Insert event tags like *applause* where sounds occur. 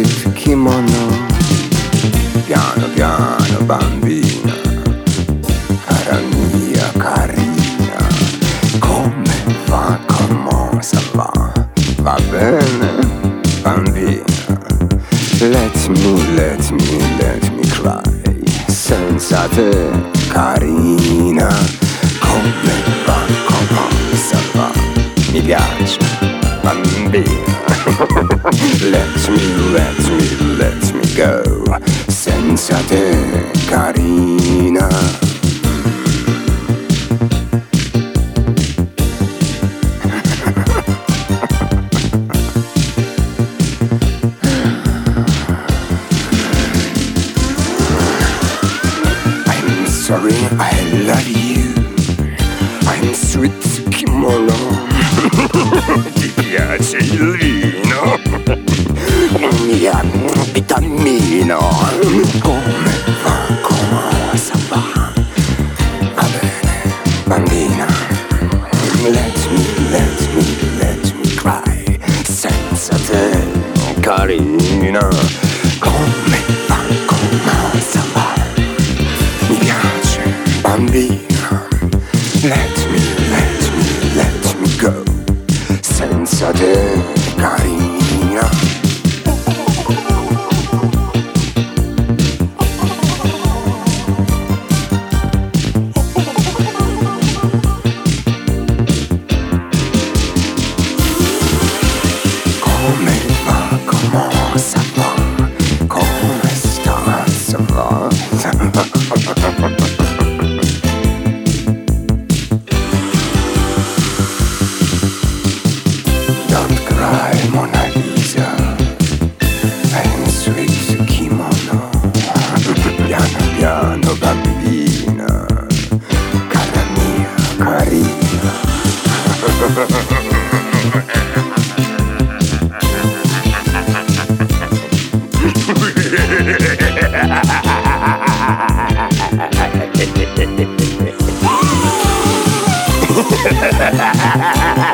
with kimono. Piano piano bambina, cara mia carina, come va, come va? Va bene, bambina. Let me, let me, let me cry, senza te, carina, come va, come va? Mi piace. Bambina. *laughs* let me, let me, let me go. Senza te, carina. *laughs* I'm sorry, I love you. I'm sweet kimono. *laughs* Jäsilviino. *laughs* No niin, ja vitamiino. Come sta va? Come sta, Ha ha ha ha ha ha!